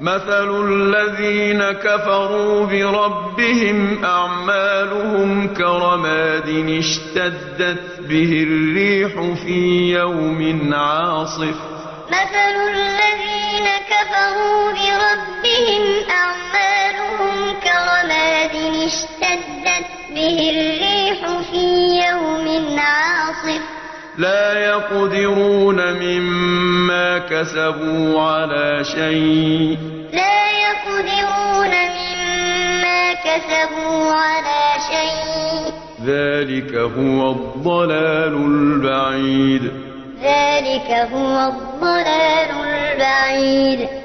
مَثَلُ الَّذِينَ كَفَرُوا بِرَبِّهِمْ أَعْمَالُهُمْ كَرَمَادٍ اشْتَدَّتْ بِهِ الرِّيحُ فِي يَوْمٍ عَاصِفٍ ۖ. لَّا يَقْدِرُونَ مِمَّا كَسَبُوا عَلَىٰ شَيْءٍ ۚ ذَٰلِكَ هُوَ الضَّلَالُ الْبَعِيدُ لَّا يَقْدِرُونَ مِمَّا كَسَبُوا عَلَىٰ شَيْءٍ ۚ ذَٰلِكَ هُوَ الضَّلَالُ الْبَعِيدُ